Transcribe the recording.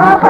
Papa!